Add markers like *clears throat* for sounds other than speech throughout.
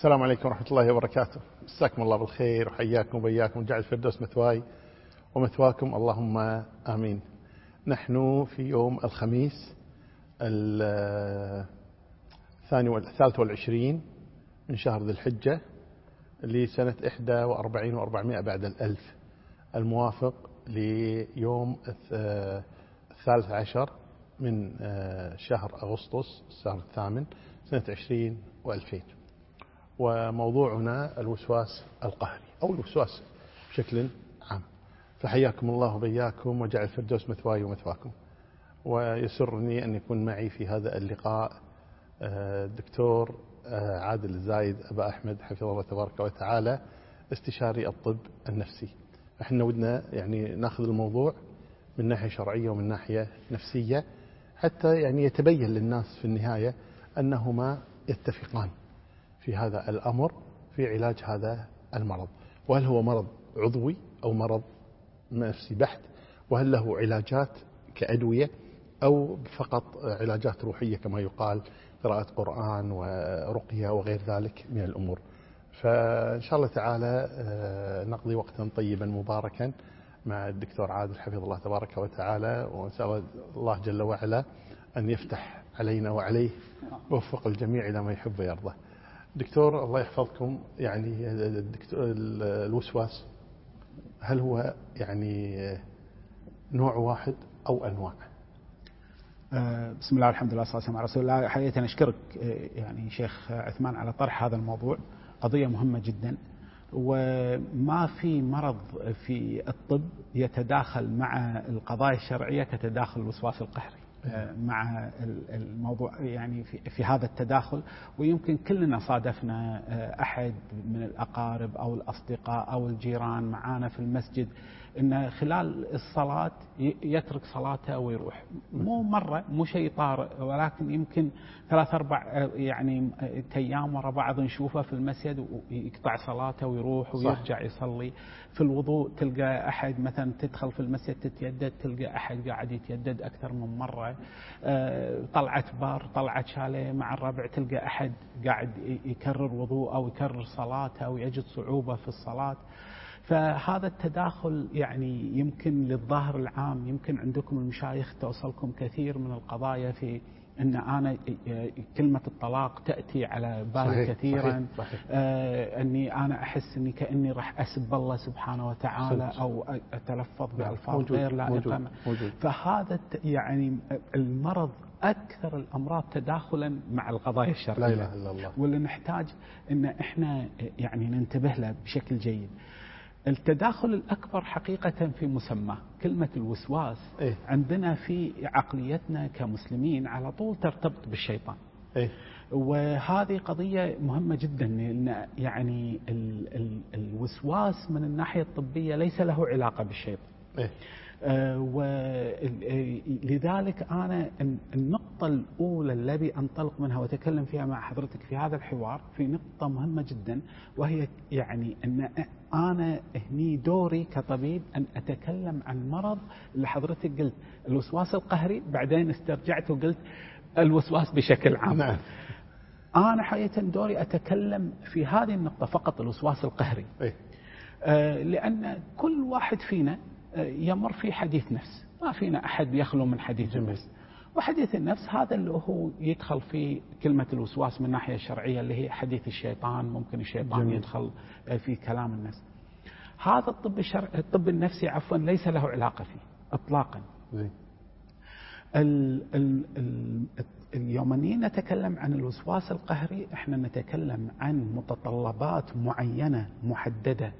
السلام عليكم ورحمة الله وبركاته. مساكم الله بالخير وحياكم وبياكم. جعل الفردوس مثواي ومثواكم. اللهم آمين. نحن في يوم الخميس الثاني والثالث والعشرين من شهر ذي الحجة لسنة إحدى وأربعين وأربعمائة بعد الألف. الموافق ليوم الثالث عشر من شهر أغسطس الشهر الثامن سنة عشرين وألفين. وموضوعنا الوسواس القهري أو الوسواس بشكل عام. فحياكم الله وبياكم وجعل الفردوس مثواي ومثواكم. ويسرني أن يكون معي في هذا اللقاء الدكتور عادل الزايد أبا أحمد حفظه الله تبارك وتعالى استشاري الطب النفسي. إحنا ودنا يعني ناخذ الموضوع من ناحية شرعية ومن ناحية نفسية حتى يعني يتبين للناس في النهاية أنهما يتفقان. في هذا الأمر في علاج هذا المرض. وهل هو مرض عضوي أو مرض نفسي بحت؟ وهل له علاجات كأدوية أو فقط علاجات روحية كما يقال قراءة قرآن ورقية وغير ذلك من الأمور؟ فإن شاء الله تعالى نقضي وقتا طيبا مباركا مع الدكتور عادل حفظه الله تبارك وتعالى ونسأل الله جل وعلا أن يفتح علينا وعليه ووفق الجميع إلى ما يحب ويرضى. دكتور الله يحفظكم يعني الوسواس هل هو يعني نوع واحد أو أنواع؟ بسم الله والحمد لله والصلاة والسلام على رسول الله حقيقة أشكرك يعني شيخ عثمان على طرح هذا الموضوع. قضية مهمة جدا. وما في مرض في الطب يتداخل مع القضايا الشرعية كتداخل الوسواس القهري. مع الموضوع يعني في, في هذا التداخل. ويمكن كلنا صادفنا أحد من الأقارب أو الأصدقاء أو الجيران معانا في المسجد إنه خلال الصلاة يترك صلاته ويروح مو مرة مو شيء طارئ ولكن يمكن ثلاث أربع يعني أيام ورا بعض نشوفه في المسجد ويقطع صلاته ويروح ويرجع. يصلي. في الوضوء تلقى أحد مثلا تدخل في المسجد تتيدد تلقى أحد قاعد يتيدد أكثر من مرة. طلعت بار طلعت شاليه مع الربع تلقى أحد قاعد يكرر وضوء أو يكرر صلاته أو يجد صعوبة في الصلاة. فهذا التداخل يعني يمكن للظاهر العام يمكن عندكم المشايخ توصلكم كثير من القضايا في إن أنا كلمة الطلاق تأتي على بالي صحيح كثيرا. صحيح صحيح. آه إني أنا أحس إني كأني راح أسب الله سبحانه وتعالى صحيح أو أتلفظ بألفاظ موجود غير لائقة. موجود فهذا يعني المرض أكثر الأمراض تداخلا مع القضايا الشرعية. لا إله إلا الله. واللي نحتاج إن إحنا يعني ننتبه له بشكل جيد. التداخل الأكبر حقيقة في مسماه كلمة الوسواس إيه؟ عندنا في عقليتنا كمسلمين على طول ترتبط بالشيطان إيه؟ وهذه قضية مهمة جدا لأن يعني ال ال الوسواس من الناحية الطبية ليس له علاقة بالشيطان إيه؟ آه ولذلك أنا النقطة الأولى الذي أنطلق منها وأتكلم فيها مع حضرتك في هذا الحوار في نقطة مهمة جدا وهي يعني أن أنا هني دوري كطبيب أن أتكلم عن مرض اللي حضرتك قلت الوسواس القهري بعدين استرجعت وقلت الوسواس بشكل عام نعم. أنا حقيقة دوري أتكلم في هذه النقطة فقط الوسواس القهري إيه؟ آه لأن كل واحد فينا يمر في حديث نفس. ما فينا أحد يخلو من حديث جميل. النفس وحديث النفس هذا اللي هو يدخل في كلمة الوسواس من الناحية الشرعية اللي هي حديث الشيطان ممكن الشيطان جميل. يدخل في كلام النفس. هذا الطب الشرع الطب النفسي عفوا ليس له علاقة فيه إطلاقا. ال ال ال اليومني نتكلم عن الوسواس القهري إحنا نتكلم عن متطلبات معينة محددة.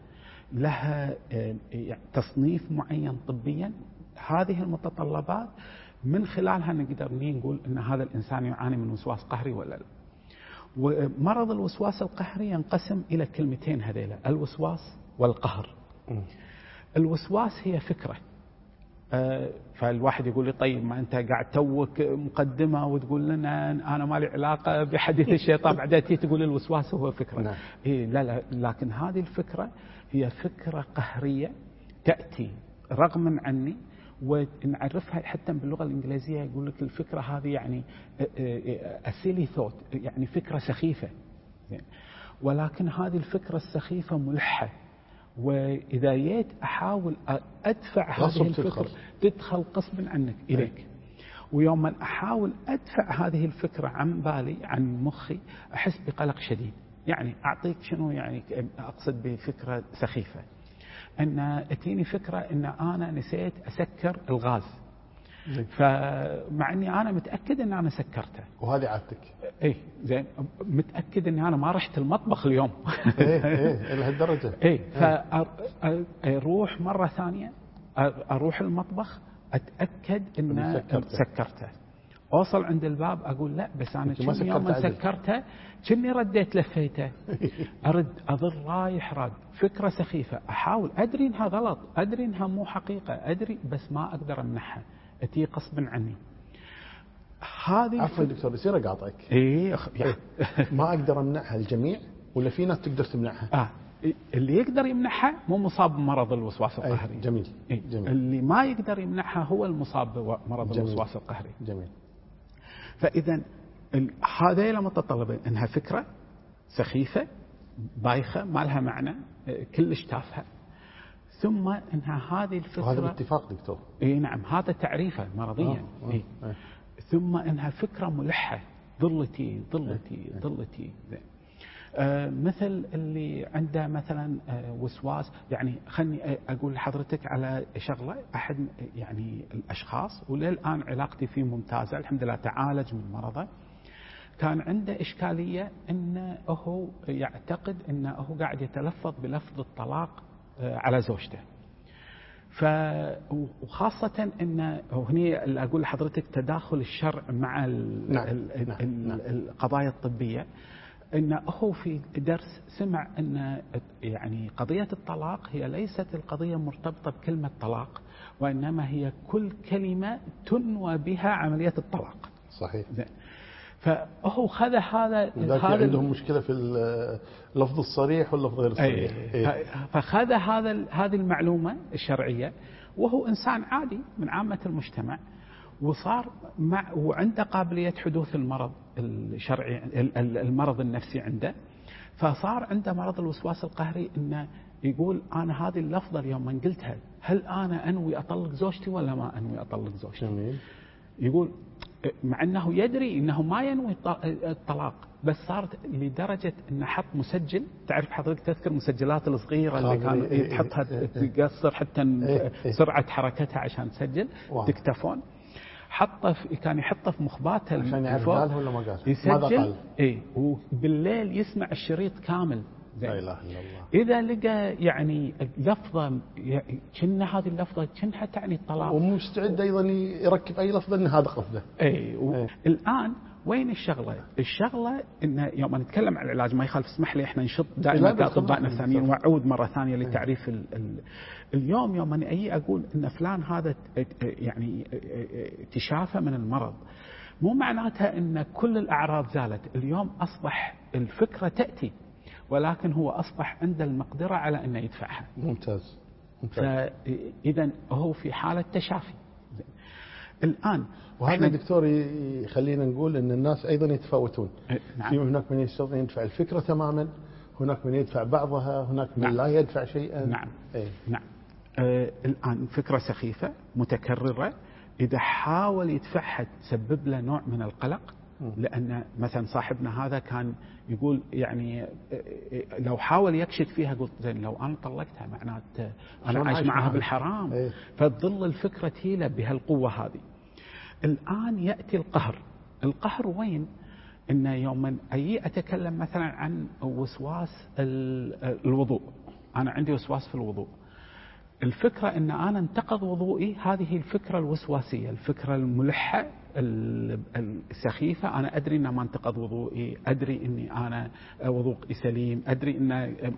لها تصنيف معين طبيا هذه المتطلبات من خلالها نقدر نقول إن هذا الإنسان يعاني من وسواس قهري ولا لا. ومرض الوسواس القهري ينقسم إلى كلمتين هذيلا الوسواس والقهر. الوسواس هي فكرة. فالواحد يقول لي طيب ما أنت قاعد توك مقدمة وتقول لنا أنا ما لي علاقة بحديث الشيطان بعدين تقول الوسواس هو فكرة. نعم. إيه لا لا لكن هذه الفكرة هي فكرة قهرية تأتي رغما عني ونعرفها حتى باللغة الإنجليزية. يقول لك الفكرة هذه يعني اسيلي ثوت يعني فكرة سخيفة. ولكن هذه الفكرة السخيفة ملحة. وإذا جيت أحاول أدفع هذه الفكرة تدخل, تدخل قصبا عنك إليك. ويوم من أحاول أدفع هذه الفكرة عن بالي عن مخي أحس بقلق شديد. يعني أعطيك شنو يعني أقصد بفكرة سخيفة. أن تجيني فكرة أن أنا نسيت أسكر الغاز. فمع أني أنا متأكد أن أنا سكرته. وهذه عادتك. اي زين. متأكد اني أنا ما رحت المطبخ اليوم. إيه إيه لهالدرجه *laughs* اي فاروح مرة ثانية أروح المطبخ أتأكد أن سكرته. أوصل عند الباب أقول لا بس أنا كني يوم سكرته كني رديت لفيته؟ *laughs* أرد أظل رايح راد فكرة سخيفة. أحاول. أدري إنها غلط. أدري إنها مو حقيقة. أدري بس ما أقدر أمنحها. تي غصبا عني. هذه عفوا دكتور يصير اقاطعك اي ما أقدر امنعها الجميع؟ ولا في ناس تقدر تمنعها؟ آه. اللي يقدر يمنعها مو مصاب بمرض الوسواس القهري. جميل. إيه؟ جميل. اللي ما يقدر يمنعها هو المصاب بمرض جميل. الوسواس القهري. جميل. فإذا هذيل متطلبين إنها فكرة سخيفة بايخة ما لها معنى كلش تافهة ثم إنها هذه الفكرة وهذا باتفاق دكتور اي نعم هذا تعريفه مرضيا آه. آه. إيه. آه. ثم إنها فكرة ملحة ضلتي ضلتي آه. آه مثل اللي عنده مثلا آه وسواس يعني خلني أقول لحضرتك على شغلة أحد يعني الأشخاص وللآن علاقتي فيه ممتازة الحمد لله تعالج من مرضه كان عنده إشكالية أنه هو يعتقد أنه هو قاعد يتلفظ بلفظ الطلاق آه، على زوجته ف وخاصة أن هني أقول لحضرتك تداخل الشرع مع ال نعم. ال نعم. نعم. القضايا الطبية أنه هو في درس سمع أن يعني قضية الطلاق هي ليست القضية مرتبطة بكلمة طلاق وإنما هي كل كلمة تنوى بها عملية الطلاق. صحيح. فهو خذ هذا هذا عندهم مشكلة في اللفظ الصريح واللفظ غير الصريح. أي. فخذ هذا هذه المعلومة الشرعية وهو إنسان عادي من عامة المجتمع وصار مع وعنده قابلية حدوث المرض الشرعي المرض النفسي عنده. فصار عنده مرض الوسواس القهري إنه يقول أنا هذه اللفظة اليوم من قلتها هل أنا أنوي أطلق زوجتي ولا ما أنوي أطلق زوجتي؟ جميل. يقول مع إنه يدري إنه ما ينوي الطلاق بس صارت لدرجة إنه حط مسجل. تعرف حضرتك تذكر المسجلات الصغيرة اللي كان إيه تحطها تقصر حتى إيه، إيه. سرعة حركتها عشان تسجل؟ دكتافون حطه في كان يحطه في مخباته عشان يعرف قال ولا ما قال يسجل. اي وبالليل يسمع الشريط كامل. لا إله إلا الله. إذا لقى يعني لفظه كنا هذه اللفظة كأنها تعني الطلاق ومستعد أيضا يركب أي لفظه إن هذا قصده. اي و... إيه. الان وين الشغلة؟ الشغلة إن يوم نتكلم عن العلاج ما يخالف اسمح لي إحنا نشط دائما كاطباء نفسانيين وأعود مرة ثانية إيه. لتعريف ال... ال... اليوم يوم أجي أقول إن فلان هذا يعني تشافى من المرض مو معناتها إن كل الأعراض زالت، اليوم أصبح الفكرة تأتي ولكن هو أصبح عنده المقدرة على أنه يدفعها ممتاز, ممتاز. فإذا هو في حالة تشافي الآن. وهذا دكتور يخلينا نقول أن الناس أيضا يتفاوتون. إيه، نعم. في هناك من يستطيع يدفع الفكرة تماما هناك من يدفع بعضها هناك من نعم. لا يدفع شيئا. نعم. أي. نعم. آه الآن فكرة سخيفة متكررة. إذا حاول يدفعها تسبب له نوع من القلق لأن مثلا صاحبنا هذا كان يقول يعني لو حاول يكشف فيها قلت زين لو أنا طلقتها معناته أنا عايش معها؟ بالحرام. إيه؟ فتظل الفكرة تهيلة بهالقوة هذه. الآن يأتي القهر. القهر وين؟ إن يوم أي أتكلم مثلا عن وسواس الوضوء. أنا عندي وسواس في الوضوء. الفكرة إن أنا انتقض وضوئي هذه الفكرة الوسواسية الفكرة الملحة السخيفة أنا أدري أن انتقض وضوئي أدري أني أنا وضوئي سليم أدري أن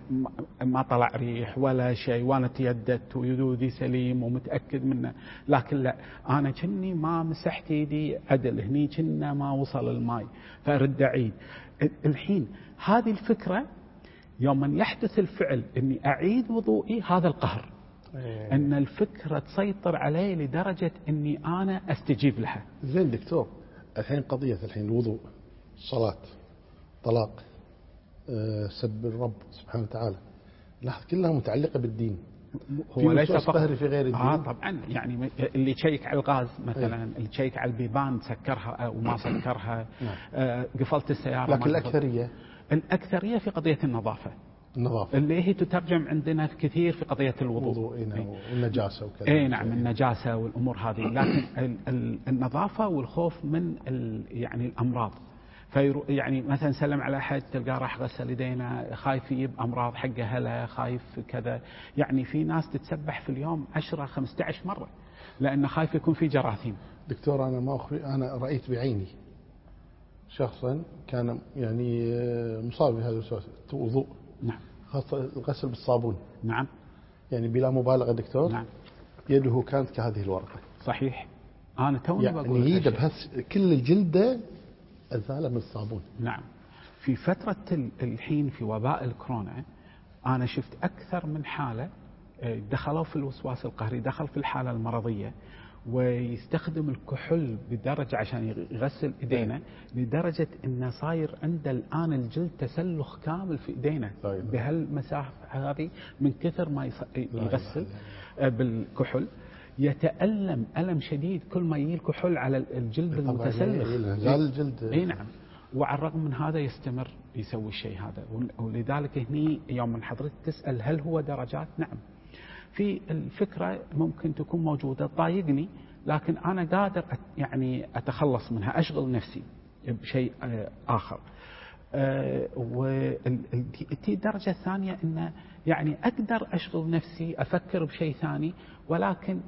ما طلع ريح ولا شيء وأنا تيدت ويدودي سليم ومتأكد منه لكن لا أنا كني ما مسحت يدي عدل هني كنا ما وصل الماء فأرد أعيد. الحين هذه الفكرة يوم من يحدث الفعل أني أعيد وضوئي هذا القهر. إيه. أن الفكرة تسيطر علي لدرجة أني أنا أستجيب لها. زين دكتور الحين قضية الحين الوضوء صلاة طلاق آه، سب الرب سبحانه وتعالى. لاحظ كلها متعلقة بالدين. هو ليس فقط في غير الدين. آه طبعا يعني اللي يشيك على الغاز مثلا اللي يشيك على البيبان سكرها أو ما سكرها نعم. آه قفلت السيارة لكن قفلت. الأكثرية؟ الأكثرية في قضية النظافة. النظافة اللي هي تترجم عندنا كثير في قضية الوضوء. الوضوء إيه نعم، والنجاسة وكذا. إي نعم النجاسة والأمور هذه. لكن ال- ال- النظافة والخوف من يعني الأمراض. فيرو يعني مثلا سلم على أحد تلقاه راح غسل يدينا خايف يجيب أمراض حقه هلا خايف كذا. يعني في ناس تتسبح في اليوم 10 15 مرة لأنه خايف يكون في جراثيم. دكتور أنا ما أخفي أنا رأيت بعيني شخصا كان يعني آه، مصاب بهذا الوسواس وضوء. نعم. خاصة الغسل بالصابون. نعم. يعني بلا مبالغة دكتور نعم. يده كانت كهذه الورقة. صحيح. أنا توني يعني بقول يده. بهس كل الجلدة أزالة من الصابون. نعم. في فترة ال- الحين في وباء الكورونا أنا شفت أكثر من حالة آه، دخلوا في الوسواس القهري دخل في الحالة المرضية ويستخدم الكحول بدرجة عشان يغسل إيدينا لدرجة أنه صاير عنده الآن الجلد تسلخ كامل في إيدينا. إله. بهالمسافة هذه من كثر ما إله يغسل آه، بالكحول. يتألم ألم شديد كل ما يجي الكحول على الجلد المتسلخ. الجلد. إي نعم. وعلى الرغم من هذا يستمر يسوي الشيء هذا. ول- ولذلك هني يوم من حضرتك تسأل هل هو درجات؟ نعم. في الفكرة ممكن تكون موجودة. تضايقني لكن أنا قادر يعني أتخلص منها أشغل نفسي بشيء آه، آخر. والتي الدرجة الثانية أن يعني أقدر أشغل نفسي أفكر بشيء ثاني ولكن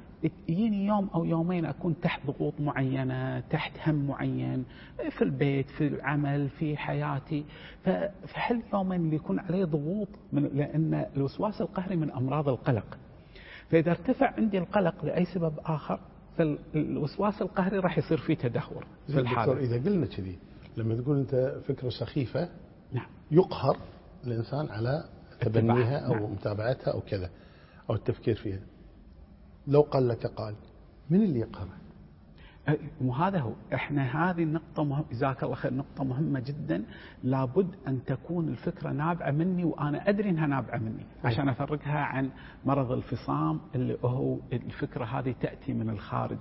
يجيني يوم أو يومين أكون تحت ضغوط معينة تحت هم معين في البيت في العمل في حياتي. فهل يومين اللي يكون عليه ضغوط من لأن الوسواس القهري من أمراض القلق. فإذا ارتفع عندي القلق لأي سبب آخر فالوسواس القهري راح يصير فيه تدهور في الحالة إذا قلنا كذي لما تقول أنت فكرة سخيفة نعم. يقهر الإنسان على تبنيها أو نعم. متابعتها أو كذا أو التفكير فيها. لو قال لك قال من اللي يقهره وهذا هو. إحنا هذه النقطة مهم جزاك الله خير نقطة مهمة جدا. لابد أن تكون الفكرة نابعة مني وأنا أدري إنها نابعة مني عشان أفرقها عن مرض الفصام اللي هو الفكرة هذه تأتي من الخارج.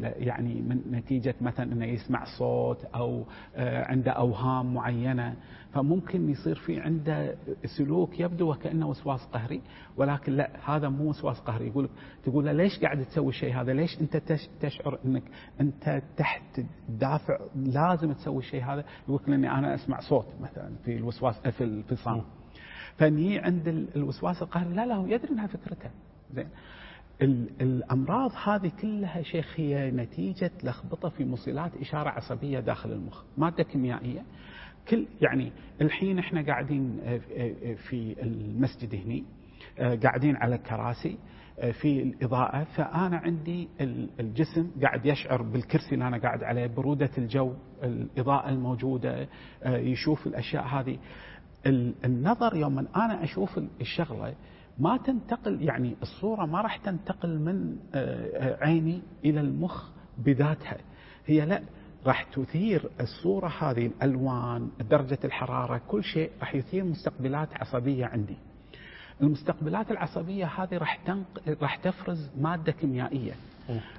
يعني من نتيجة مثلا إنه يسمع صوت أو آه، عنده أوهام معينة. فممكن يصير في عنده سلوك يبدو وكأنه وسواس قهري ولكن لا هذا مو وسواس قهري. يقول تقول له ليش قاعد تسوي الشيء هذا؟ ليش أنت تش- تشعر إنك أنت تحت دافع؟ لازم تسوي الشيء هذا. يقول لك لأني أنا أسمع صوت مثلا في الوسواس في الفصام فني عند ال- الوسواس القهري لا لا هو يدري إنها فكرته. زين. ال- الأمراض هذه كلها شيخ هي نتيجة لخبطة في موصلات إشارة عصبية داخل المخ. مادة كيميائية. كل يعني الحين إحنا قاعدين آه، آه، في المسجد هني آه، قاعدين على كراسي آه، في الإضاءة. فأنا عندي ال- الجسم قاعد يشعر بالكرسي اللي أنا قاعد عليه برودة الجو الإضاءة الموجودة آه، يشوف الأشياء هذه. ال- النظر يوم من أنا أشوف ال- الشغلة ما تنتقل يعني الصورة ما راح تنتقل من آه، آه، عيني إلى المخ بذاتها. هي لا راح تثير الصورة هذه الألوان درجة الحرارة كل شيء راح يثير مستقبلات عصبية عندي. المستقبلات العصبية هذه راح تنق... راح تفرز مادة كيميائية.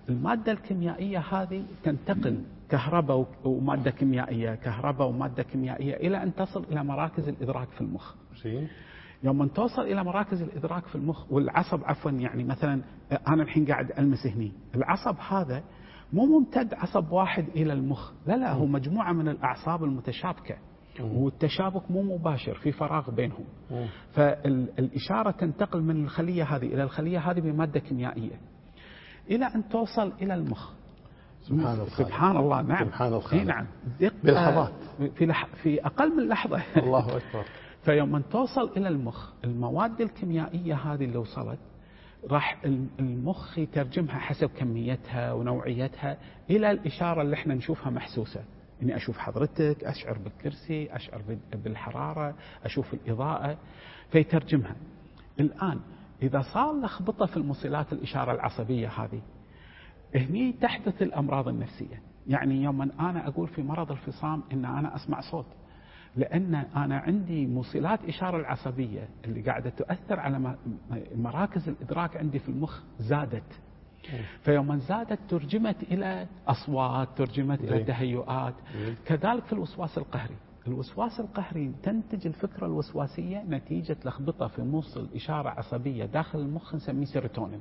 المادة الكيميائية هذه تنتقل كهرباء ومادة كيميائية كهرباء ومادة كيميائية إلى أن تصل إلى مراكز الإدراك في المخ. يوم أن توصل إلى مراكز الإدراك في المخ والعصب عفوا يعني مثلا أنا الحين قاعد ألمس هني. العصب هذا مو ممتد عصب واحد إلى المخ. لا لا هو مجموعة من الأعصاب المتشابكة. والتشابك مو مباشر في فراغ بينهم. مم. فالإشارة تنتقل من الخلية هذه إلى الخلية هذه بمادة كيميائية. إلى أن توصل إلى المخ. سبحان الخالق سبحان الله نعم. سبحان الخالق. إي نعم. بلحظات. في, لح... في أقل من لحظة. الله أكبر. *laughs* فيوم توصل إلى المخ المواد الكيميائية هذه اللي وصلت راح الم- المخ يترجمها حسب كميتها ونوعيتها إلى الإشارة اللي إحنا نشوفها محسوسة. إني أشوف حضرتك أشعر بالكرسي أشعر بال- بالحرارة أشوف الإضاءة. فيترجمها. الآن إذا صار لخبطة في الموصلات الإشارة العصبية هذه هني تحدث الأمراض النفسية. يعني يوم أنا أقول في مرض الفصام إن أنا أسمع صوت. لأن أنا عندي موصلات إشارة العصبية اللي قاعدة تؤثر على مراكز الإدراك عندي في المخ زادت فيوم زادت ترجمت إلى أصوات ترجمت إلى زين. تهيؤات زين. كذلك في الوسواس القهري الوسواس القهري تنتج الفكرة الوسواسية نتيجة لخبطة في موصل إشارة عصبية داخل المخ نسميه سيروتونين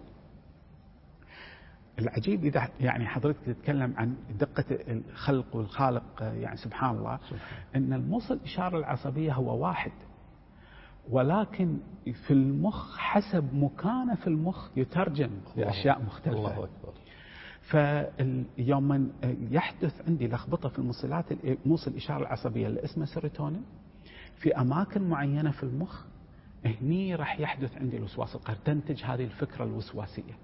العجيب إذا يعني حضرتك تتكلم عن دقة الخلق والخالق يعني سبحان الله أن الموصل الإشارة العصبية هو واحد ولكن في المخ حسب مكانه في المخ يترجم لأشياء مختلفة. الله أكبر. فيوم من يحدث عندي لخبطة في الموصلات موصل الاشاره العصبية اللي اسمه سيروتونين. في أماكن معينة في المخ هني راح يحدث عندي الوسواس القهري تنتج هذه الفكرة الوسواسية.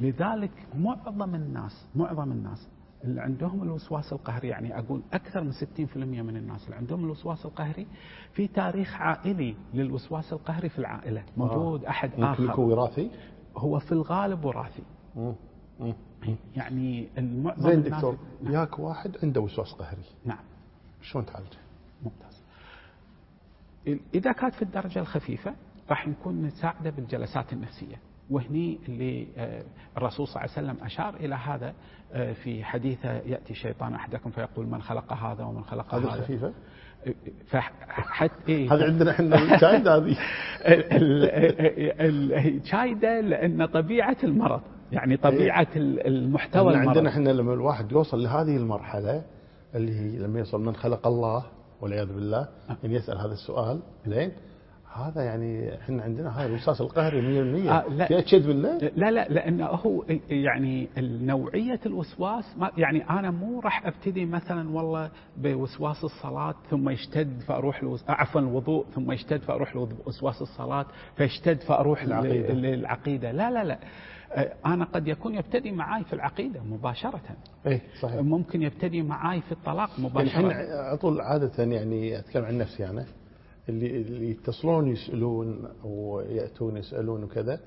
لذلك معظم الناس معظم الناس اللي عندهم الوسواس القهري يعني أقول أكثر من 60% من الناس اللي عندهم الوسواس القهري في تاريخ عائلي للوسواس القهري في العائلة. موجود أحد ممكن آخر. يكون وراثي؟ هو في الغالب وراثي. مم. مم. يعني المعظم زين دكتور ياك واحد عنده وسواس قهري. نعم. شلون تعالجه؟ ممتاز. إذا كانت في الدرجة الخفيفة راح نكون نساعده بالجلسات النفسية. وهني اللي آه، الرسول صلى الله عليه وسلم أشار إلى هذا آه، في حديثه يأتي شيطان أحدكم فيقول من خلق هذا ومن خلق هذه هذا. الخفيفة؟ فحتى إيه؟ هذه عندنا إحنا *laughs* شاهد هذه. الشايدة لأن طبيعة المرض يعني طبيعة المحتوى إحنا عندنا المرض. إحنا لما الواحد يوصل لهذه المرحلة اللي هي لما يوصل من خلق الله والعياذ بالله إن يسأل هذا السؤال زين هذا يعني إحنا عندنا هذا الوسواس القهري 100% آه، لا. بالله؟ لا لا لأنه هو يعني نوعية الوسواس ما يعني أنا مو راح أبتدي مثلا والله بوسواس الصلاة ثم يشتد فأروح لوس... عفوا الوضوء ثم يشتد فأروح لوسواس الصلاة فيشتد فأروح العقيدة. لل- للعقيدة. لا لا لا. آه، أنا قد يكون يبتدي معاي في العقيدة مباشرة. اي صحيح. ممكن يبتدي معاي في الطلاق يعني مباشرة. إحنا على طول عادة يعني أتكلم عن نفسي أنا. اللي اللي يتصلون يسألون وياتون يسألون وكذا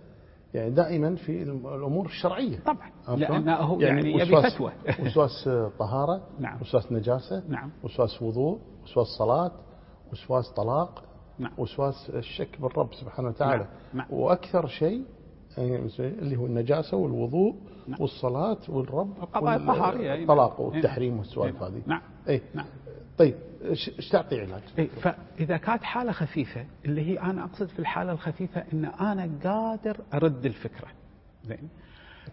يعني دائما في الأمور الشرعية طبعا هو شلون؟ يعني, يبي فتوى *laughs* وسواس طهارة نعم. وسواس نجاسة نعم. وسواس وضوء وسواس صلاة وسواس طلاق نعم. وسواس الشك بالرب سبحانه وتعالى نعم. نعم. وأكثر شيء يعني اللي هو النجاسة والوضوء نعم. والصلاة والرب القضايا الطهارية، أي والطلاق نعم. والتحريم والسوالف أي. هذه نعم. اي نعم. طيب إيش تعطي علاج؟ إيه، فإذا كانت حالة خفيفة اللي هي أنا أقصد في الحالة الخفيفة أن أنا قادر أرد الفكرة زين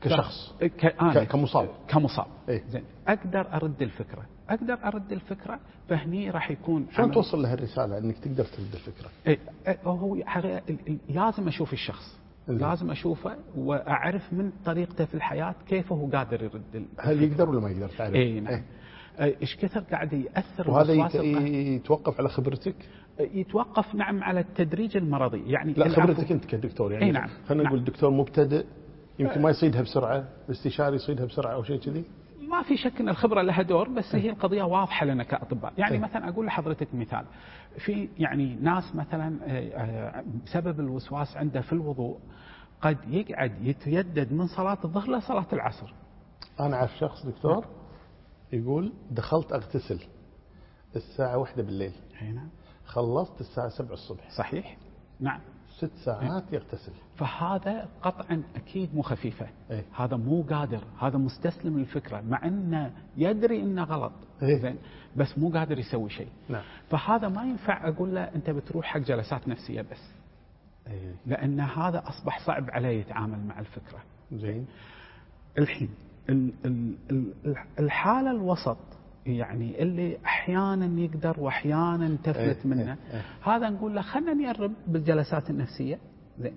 كشخص. ف- كأنا كمصاب. كمصاب إيه. زين أقدر أرد الفكرة أقدر أرد الفكرة فهني راح يكون شلون توصل له الرساله إنك تقدر ترد الفكرة؟ إيه، إيه، هو لازم أشوف الشخص زين. لازم أشوفه وأعرف من طريقته في الحياة كيف هو قادر يرد ال- هل يقدر ولا ما يقدر تعرف؟ اي نعم إيه، إيش كثر قاعد يأثر وهذا؟ يتوقف على خبرتك؟ يتوقف نعم على التدريج المرضي يعني لا خبرتك أنت كدكتور يعني نعم. خلينا نعم. نقول دكتور مبتدئ يمكن ما يصيدها بسرعة الاستشاري يصيدها بسرعة أو شيء كذي ما في شك إن الخبرة لها دور بس هي القضية واضحة لنا كأطباء، يعني. مثلا أقول لحضرتك مثال في يعني ناس مثلا بسبب الوسواس عنده في الوضوء قد يقعد يتيدد من صلاة الظهر لصلاه العصر. أنا أعرف شخص دكتور يقول دخلت أغتسل الساعة واحدة بالليل. أي نعم. خلصت الساعة 7 الصبح. صحيح؟ نعم. ست ساعات يغتسل. فهذا قطعا أكيد مو خفيفة. إيه. هذا مو قادر. هذا مستسلم للفكرة مع انه يدري إنه غلط. إيه. زين. بس مو قادر يسوي شيء. نعم. فهذا ما ينفع أقول له أنت بتروح حق جلسات نفسية بس. اي لأن هذا أصبح صعب عليه يتعامل مع الفكرة. زين. الحين ال- ال- ال- الحالة الوسط يعني اللي أحيانا يقدر واحيانا تفلت إيه، منه. إيه، هذا نقول له خلينا نقرب بالجلسات النفسية. زين.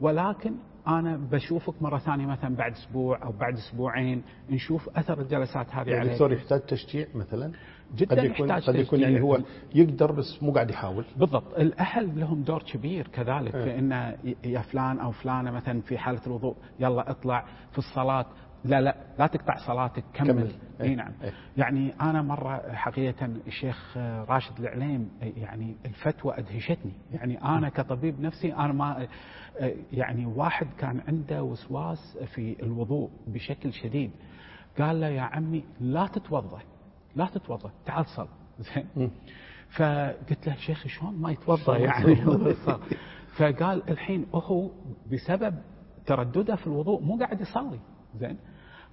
ولكن أنا بشوفك مرة ثانية مثلا بعد أسبوع أو بعد أسبوعين نشوف أثر الجلسات هذه يعني عليك. دكتور يحتاج تشجيع مثلا؟ جدا قد يكون يحتاج قد يكون. يعني هو يقدر بس مو قاعد يحاول. بالضبط. الأهل لهم دور كبير كذلك إيه. في ان يا فلان أو فلانة مثلا في حالة الوضوء يلا اطلع في الصلاة. لا لا لا تقطع صلاتك كمل, كمل. إي. نعم. إيه. يعني أنا مرة حقيقة الشيخ راشد العليم يعني الفتوى أدهشتني. يعني أنا كطبيب نفسي أنا ما يعني واحد كان عنده وسواس في الوضوء بشكل شديد. قال له يا عمي لا تتوضأ لا تتوضأ تعال صل. زين. فقلت له شيخ شلون ما يتوضأ يعني؟ *laughs* فقال الحين هو بسبب تردده في الوضوء مو قاعد يصلي. زين.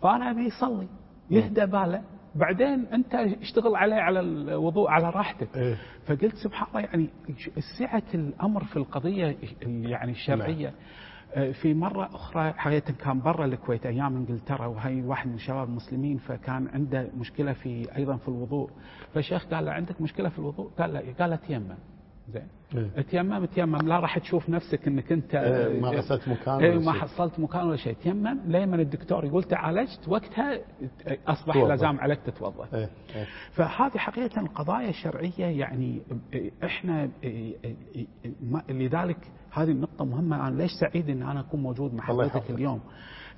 فانا أبي يصلي يهدى باله. بعدين أنت اشتغل عليه على الوضوء على راحتك. إيه. فقلت سبحان الله يعني سعة الأمر في القضية يعني الشرعية. نعم. آه، في مرة أخرى حقيقة كان برا الكويت أيام إنجلترا وهي واحد من الشباب المسلمين فكان عنده مشكلة في أيضا في الوضوء. فالشيخ قال له عندك مشكلة في الوضوء؟ قال له قال له تيمم زين إيه. تيمم تيمم لا راح تشوف نفسك إنك أنت إيه، ما غسلت مكان ولا إيه، ما. حصلت مكان ولا شيء تيمم لين الدكتور يقول تعالجت وقتها أصبح. لازم عليك تتوضأ إيه. إيه. فهذه حقيقة قضايا شرعية يعني إحنا لذلك هذه النقطة مهمة أنا ليش سعيد أن أنا أكون موجود مع حضرتك. اليوم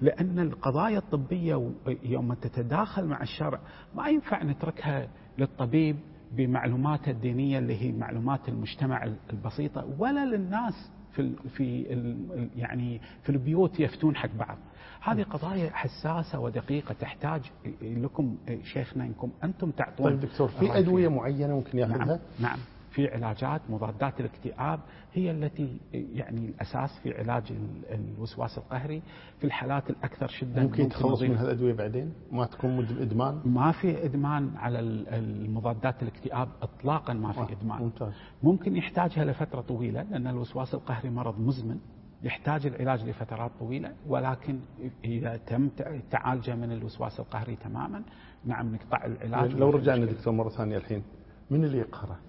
لأن القضايا الطبية و- يوم تتداخل مع الشرع ما ينفع نتركها للطبيب بمعلوماته الدينية اللي هي معلومات المجتمع البسيطة ولا للناس في ال في ال يعني في البيوت يفتون حق بعض هذه قضايا حساسة ودقيقة تحتاج لكم شيخنا إنكم أنتم تعطون طيب دكتور في فيها. معينة ممكن ياخذها؟ نعم نعم في علاجات مضادات الاكتئاب هي التي يعني الأساس في علاج ال- الوسواس القهري في الحالات الأكثر شدة ممكن نضيف- من هالادويه بعدين؟ ما تكون إدمان؟ ما في إدمان على ال- المضادات الاكتئاب اطلاقا ما في إدمان ممتاز ممكن يحتاجها لفترة طويلة لأن الوسواس القهري مرض مزمن يحتاج العلاج لفترات طويلة ولكن إذا تم تع- تعالجه من الوسواس القهري تماما نعم نقطع العلاج لو رجعنا. دكتور مرة ثانية الحين من اللي يقهره؟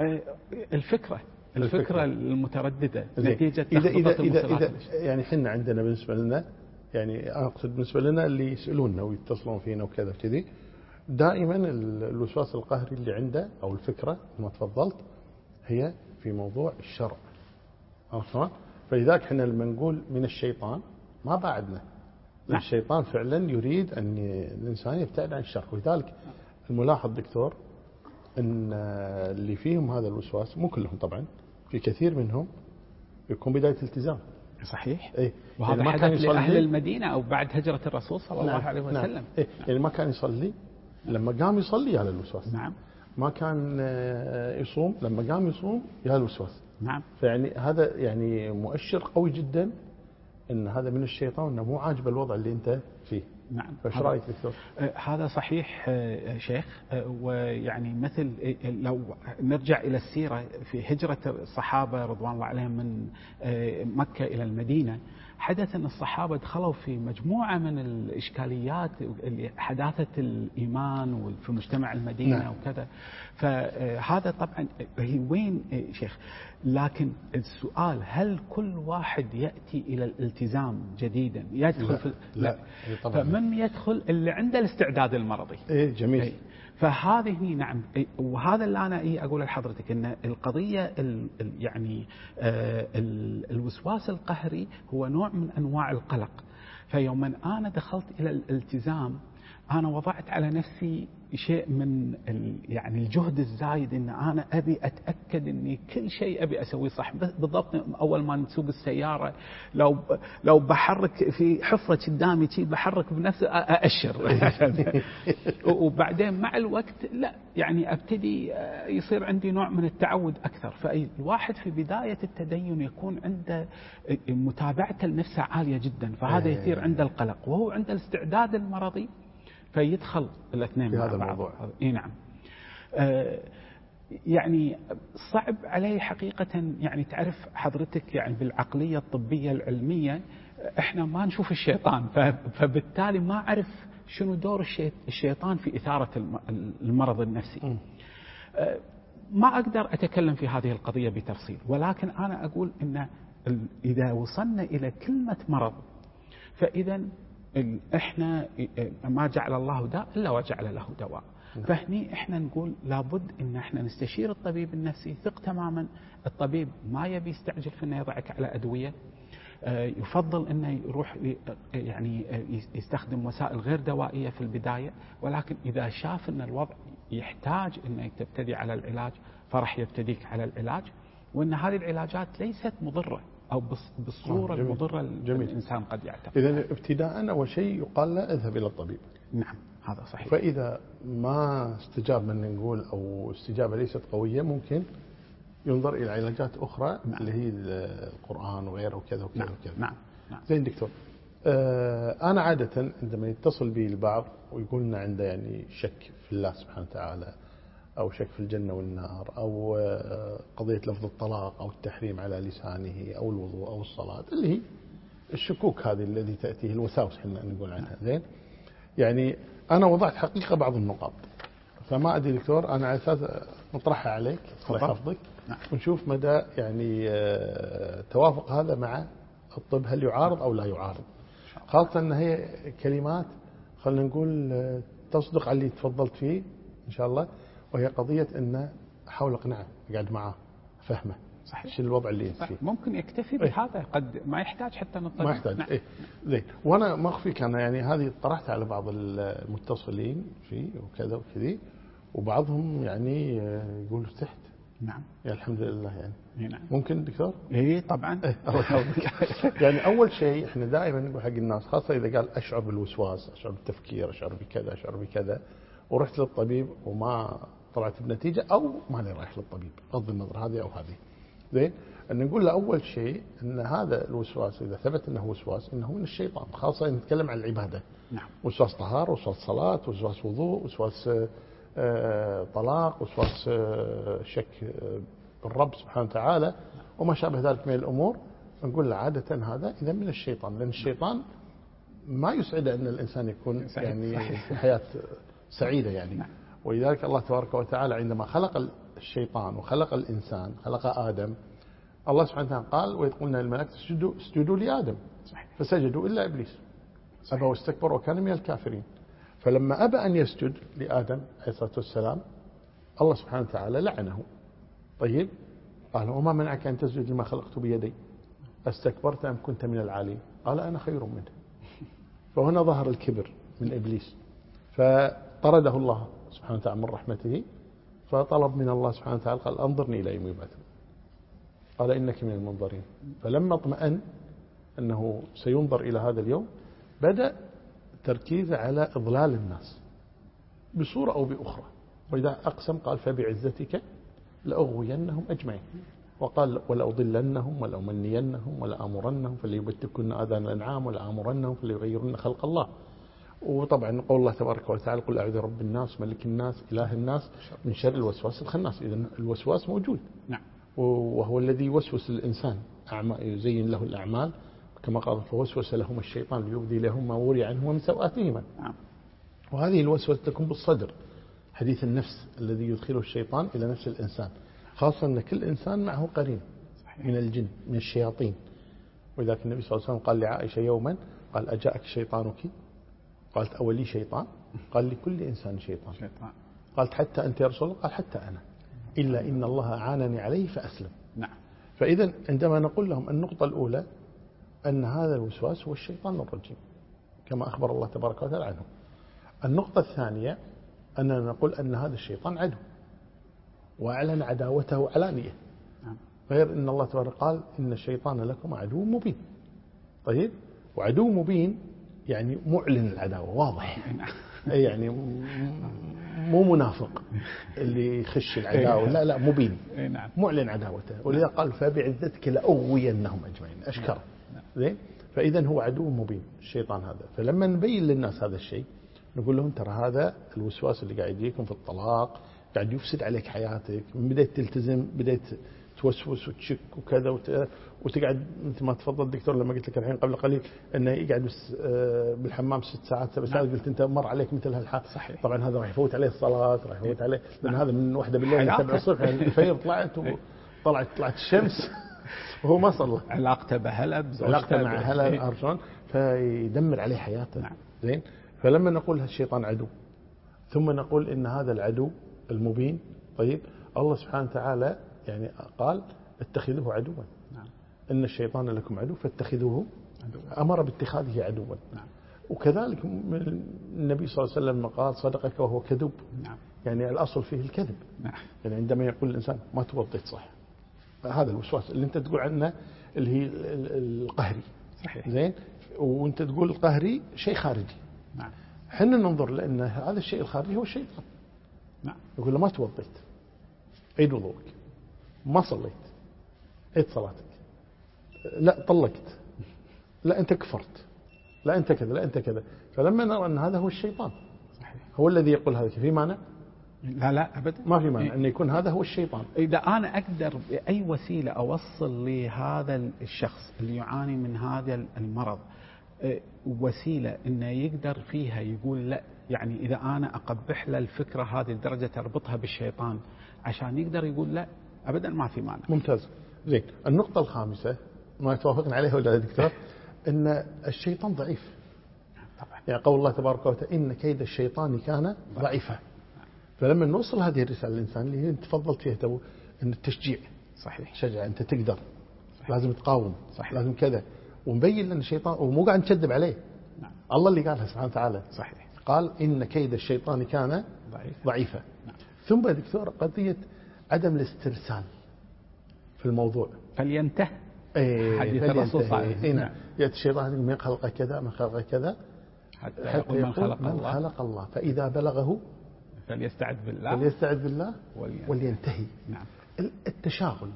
آه، الفكرة الفكرة. الفكرة المترددة. نتيجة اذا المرسلات اذا الاجتماعية. يعني إحنا عندنا بالنسبة لنا يعني أنا أقصد بالنسبة لنا اللي يسالوننا ويتصلون فينا وكذا كذي دائما ال- الوسواس القهري اللي عنده أو الفكرة ما تفضلت هي في موضوع الشرع عرفت شلون؟ فلذلك إحنا لما نقول من الشيطان ما بعدنا نعم. الشيطان فعلا يريد أن الإنسان يبتعد عن الشر ولذلك الملاحظ دكتور إن اللي فيهم هذا الوسواس مو كلهم طبعا في كثير منهم يكون بداية التزام. صحيح. اي وهذا يعني ما كان يصلي لأهل المدينة أو بعد هجرة الرسول صلى الله نعم، عليه نعم. وسلم. إيه. يعني ما كان يصلي لما قام يصلي على الوسواس. نعم. ما كان آه، يصوم لما قام يصوم يا الوسواس. نعم. فيعني هذا يعني مؤشر قوي جدا إن هذا من الشيطان إنه مو عاجبه الوضع اللي أنت فيه. نعم فايش هذا- رأيك دكتور؟ آه، هذا صحيح آه، شيخ آه، ويعني مثل لو نرجع إلى السيرة في هجرة الصحابة رضوان الله عليهم من مكة إلى المدينة حدث أن الصحابة دخلوا في مجموعة من الإشكاليات اللي حداثة الإيمان وفي مجتمع المدينة نعم. وكذا فهذا طبعا هي وين شيخ لكن السؤال هل كل واحد يأتي إلى الالتزام جديدا يدخل لا، في لا، إيه طبعاً. فمن يدخل اللي عنده الاستعداد المرضي إيه جميل أي. فهذه نعم. وهذا اللي أنا إيه أقول لحضرتك إن القضية ال ال يعني آه ال الوسواس القهري هو نوع من أنواع القلق فيوم أنا دخلت إلى الالتزام أنا وضعت على نفسي شيء من ال يعني الجهد الزايد إن أنا أبي أتأكد إني كل شيء أبي أسويه صح. بالضبط أول ما نسوق السيارة لو لو بحرك في حفرة قدامي شي بحرك بنفسي أ- أأشر. *laughs* وبعدين مع الوقت لا يعني أبتدي آه، يصير عندي نوع من التعود أكثر. فالواحد في بداية التدين يكون عنده آه، متابعته لنفسه عالية جدا. فهذا إيه. يثير عنده القلق. وهو عنده الاستعداد المرضي فيدخل الاثنين في هذا. الموضوع. إي نعم آه، يعني صعب علي حقيقة يعني تعرف حضرتك يعني بالعقلية الطبية العلمية إحنا ما نشوف الشيطان فبالتالي ما أعرف شنو دور الشي- الشيطان في إثارة الم- المرض النفسي. آه، ما أقدر أتكلم في هذه القضية بتفصيل ولكن أنا أقول أن إذا وصلنا إلى كلمة مرض فإذا آه، ما جعل الله داء إلا وجعل له دواء. فهني إحنا نقول لابد أن إحنا نستشير الطبيب النفسي ثق تماما. الطبيب ما يبي يستعجل في أنه يضعك على أدوية. آه، يفضل إنه يروح يعني يستخدم وسائل غير دوائية في البداية. ولكن إذا شاف إن الوضع يحتاج إنه تبتدي على العلاج فراح يبتديك على العلاج. وإن هذه العلاجات ليست مضرة. أو بالص- بالصورة آه، جميل. المضره اللي جميل. الإنسان قد يعتقد اذا ابتداء أول شيء يقال له اذهب إلى الطبيب نعم هذا صحيح فإذا ما استجاب من نقول أو استجابة ليست قوية ممكن ينظر إلى علاجات أخرى نعم. اللي هي القرآن وغيره وكذا وكذا نعم وكذا نعم نعم زين دكتور آه، أنا عادة عندما يتصل بي البعض ويقول لنا عنده يعني شك في الله سبحانه وتعالى أو شك في الجنة والنار أو آه، قضية لفظ الطلاق أو التحريم على لسانه أو الوضوء أو الصلاة اللي هي الشكوك هذه الذي تأتيه الوساوس إحنا نقول عنها. زين؟ يعني أنا وضعت حقيقة بعض النقاط. فما أدري دكتور أنا على أساس نطرحها عليك الله. يحفظك نعم. ونشوف مدى يعني آه، توافق هذا مع الطب هل يعارض أو لا يعارض. خاصة أن هي كلمات خلينا نقول آه، تصدق على اللي تفضلت فيه إن شاء الله. وهي قضية أن أحاول أقنعه أقعد معاه فهمه. صحيح. شو الوضع اللي صح فيه؟ ممكن يكتفي إيه. بهذا قد ما يحتاج حتى نطلع. ما يحتاج. نعم. إيه. زين. وأنا ما اخفيك أنا يعني هذه طرحتها على بعض المتصلين فيه وكذا وكذي وبعضهم يعني يقول ارتحت. نعم. يا الحمد لله يعني. إيه نعم. ممكن دكتور؟ اي طبعا. إيه،. *laughs* يعني أول شيء إحنا دائما نقول حق الناس خاصة إذا قال أشعر بالوسواس أشعر بالتفكير أشعر بكذا أشعر بكذا ورحت للطبيب وما طلعت بنتيجة أو ماني رايح للطبيب بغض النظر هذه أو هذه. زين؟ نقول له أول شيء أن هذا الوسواس إذا ثبت أنه وسواس إنه من الشيطان خاصة إن نتكلم عن العبادة. نعم. وسواس طهارة وسواس صلاة وسواس وضوء وسواس آه، آه، طلاق وسواس آه، شك بالرب سبحانه وتعالى. وما شابه ذلك من الأمور. نقول له عادة هذا إذا من الشيطان لأن الشيطان ما يسعد أن الإنسان يكون صحيح، يعني صحيح. في حياة سعيدة يعني. نعم. ولذلك الله تبارك وتعالى عندما خلق الشيطان وخلق الإنسان خلق آدم الله سبحانه وتعالى قال وإذ قلنا للملائكة اسجدوا اسجدوا لآدم. فسجدوا إلا إبليس. أبى واستكبر وكان من الكافرين. فلما أبى أن يسجد لآدم عليه الصلاة والسلام الله سبحانه وتعالى لعنه. طيب؟ قال وما منعك أن تسجد لما خلقت بيدي؟ أستكبرت أم كنت من العالين؟ قال أنا خير منه. *laughs* فهنا ظهر الكبر من إبليس. فطرده الله. سبحانه وتعالى من رحمته فطلب من الله سبحانه وتعالى قال أنظرني إلى يوم يبعثون. قال إنك من المنظرين. فلما اطمأن أنه سينظر إلى هذا اليوم بدأ تركيزه على إضلال الناس بصورة أو بأخرى. وإذا أقسم قال فبعزتك لأغوينهم أجمعين. وقال ولأضلنهم ولأمنينهم ولأمرنهم فليبتكن آذان الأنعام ولأمرنهم فليغيرن خلق الله. وطبعا قول الله تبارك وتعالى قل أعوذ برب الناس ملك الناس إله الناس من شر الوسواس الخناس. إذا الوسواس موجود. نعم. وهو الذي يوسوس الإنسان يزين له الأعمال. كما قال فوسوس لهما الشيطان ليبدي لهم ما وري عنهما من سوآتهما نعم. وهذه الوسوسة تكون بالصدر. حديث النفس الذي يدخله الشيطان إلى نفس الإنسان. خاصة أن كل إنسان معه قرين من الجن من الشياطين. ولذلك النبي صلى الله عليه وسلم قال لعائشة يوما قال أجاءك شيطانك؟ قالت أولي شيطان؟ قال لكل إنسان شيطان. شيطان. قالت حتى أنت يا رسول الله؟ قال حتى أنا. إلا إن الله عانني عليه فأسلم. نعم. فإذا عندما نقول لهم النقطة الأولى أن هذا الوسواس هو الشيطان الرجيم كما أخبر الله تبارك وتعالى عنه. النقطة الثانية أننا نقول أن هذا الشيطان عدو وأعلن عداوته علانية نعم. غير أن الله تبارك قال إن الشيطان لكم عدو مبين. طيب؟ وعدو مبين يعني معلن العداوة واضح. *laughs* نعم. يعني مو منافق اللي يخش العداوة لا لا مبين. إيه نعم. معلن عداوته. ولذا قال فبعزتك لأغوينهم أجمعين. أشكر. زين؟ فإذا هو عدو مبين الشيطان هذا. فلما نبين للناس هذا الشيء نقول لهم ترى هذا الوسواس اللي قاعد يجيكم في الطلاق قاعد يفسد عليك حياتك من بديت تلتزم بديت توسوس وتشك وكذا. وتقعد مثل ما تفضل الدكتور لما قلت لك الحين قبل قليل إنه يقعد بس آه، بالحمام ست ساعات. سبع ساعات قلت أنت مر عليك مثل هالحال. صحيح. طبعا هذا راح يفوت عليه الصلاة راح يفوت عليه لأن هذا من واحدة بالليل. لسبع الصبح. يعني الفير طلعت وطلعت طلعت الشمس. *laughs* وهو ما صلى. علاقته بهلا علاقته مع هلا إيه. عرفت شلون؟ فيدمر عليه حياته. نعم. زين؟ فلما نقول الشيطان عدو ثم نقول إن هذا العدو المبين طيب الله سبحانه وتعالى يعني قال اتخذوه عدوا. نعم أن الشيطان لكم عدو فاتخذوه عدو. أمر باتخاذه عدوا. نعم. وكذلك من النبي صلى الله عليه وسلم قال صدقك وهو كذب. نعم. يعني الأصل فيه الكذب. نعم. يعني عندما يقول الإنسان ما توضيت صح. هذا الوسواس اللي أنت تقول عنه اللي هي ال- ال- القهري. صحيح. زين؟ وأنت تقول القهري شيء خارجي. نعم. إحنا ننظر لأن هذا الشيء الخارجي هو الشيطان. نعم. يقول له ما توضيت عيد وضوءك. ما صليت. عيد صلاتك. لا طلقت. لا أنت كفرت. لا أنت كذا لا أنت كذا. فلما نرى أن هذا هو الشيطان هو الذي يقول هذا في معنى؟ لا لا ابدا. ما في معنى أن يكون هذا هو الشيطان. إذا أنا أقدر بأي وسيلة أوصل لهذا الشخص اللي يعاني من هذا المرض آه، وسيلة إنه يقدر فيها يقول لا يعني إذا أنا أقبح له الفكرة هذه لدرجة أربطها بالشيطان عشان يقدر يقول لا ابدا ما في مانع ممتاز. زين النقطة الخامسة ما توافقنا عليها ولا لا دكتور؟ أن الشيطان ضعيف. طبعا. يعني قول الله تبارك وتعالى إن كيد الشيطان كان ضعيفا. فلما نوصل هذه الرسالة للإنسان اللي أنت تفضلت فيها تو أن التشجيع. صحيح. شجع أنت تقدر. صحيح. لازم تقاوم. صحيح. لازم كذا. ونبين لأن الشيطان ومو قاعد نكذب عليه. نعم. الله اللي قالها سبحانه وتعالى. صحيح. قال إن كيد الشيطان كان ضعيف. ضعيفة نعم. ثم يا دكتور قضية عدم الاسترسال في الموضوع. فلينته إيه حديث فلينتهي. الرسول صلى الله عليه وسلم. إيه نعم. يأتي الشيطان من خلق كذا من خلق كذا حتى حتى يقول من خلق من الله. خلق الله. فإذا بلغه فليستعذ بالله. فليستعذ بالله ولينتهي. ولينتهي. نعم. التشاغل